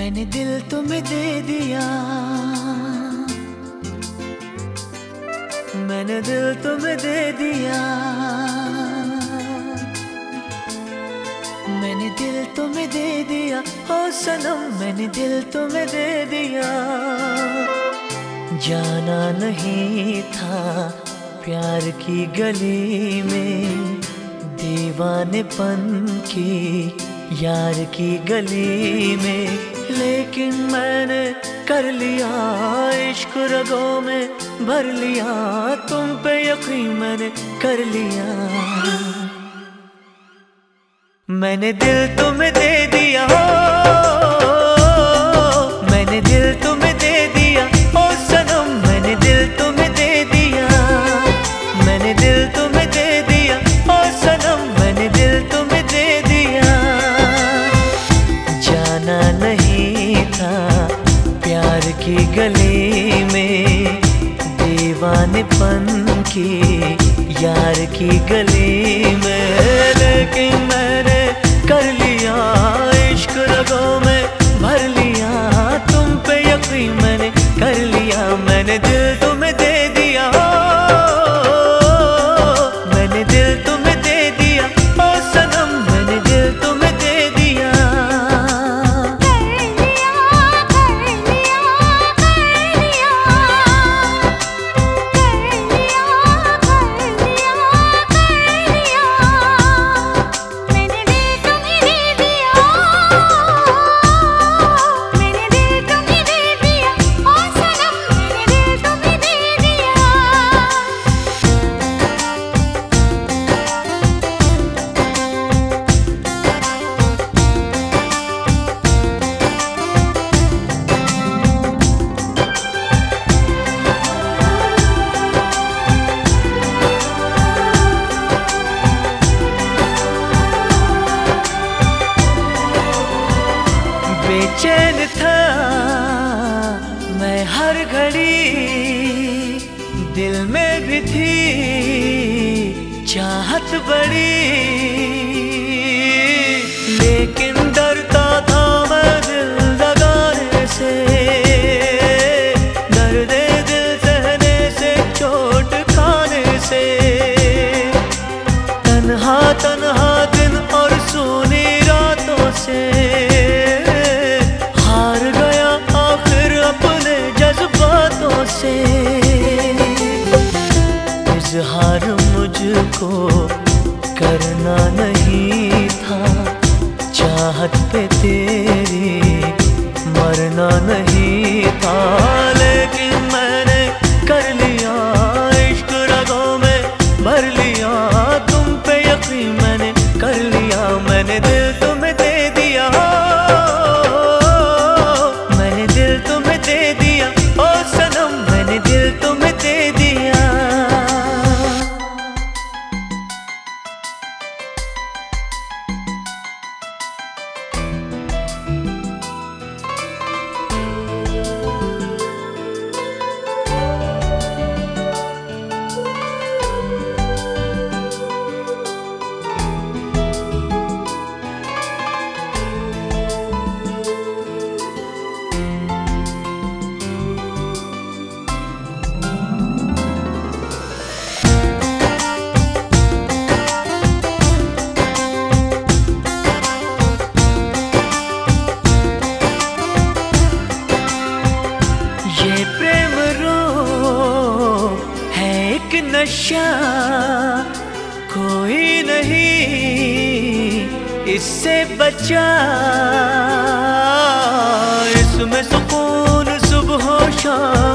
मैंने दिल तुम्हें दे दिया। मैंने दिल तुम्हें दे दिया। मैंने दिल तुम्हें दे दिया। ओ सनम, मैंने दिल तुम्हें दे दिया। जाना नहीं था प्यार की गली में। दीवानेपन की, यार की गली में। लेकिन मैंने कर लिया, इश्क रगों में भर लिया, तुम पे यकीन मैंने कर लिया। मैंने दिल तुम्हें दे दिया गली में दीवानपन की यार की गली में। लेकिन मैंने कर लिया थी चाहत बड़ी। इजहार मुझको करना नहीं था चाहत पे तेरी मरना नहीं नशा कोई नहीं इससे बचा। इसमें सुकून सुबह शाम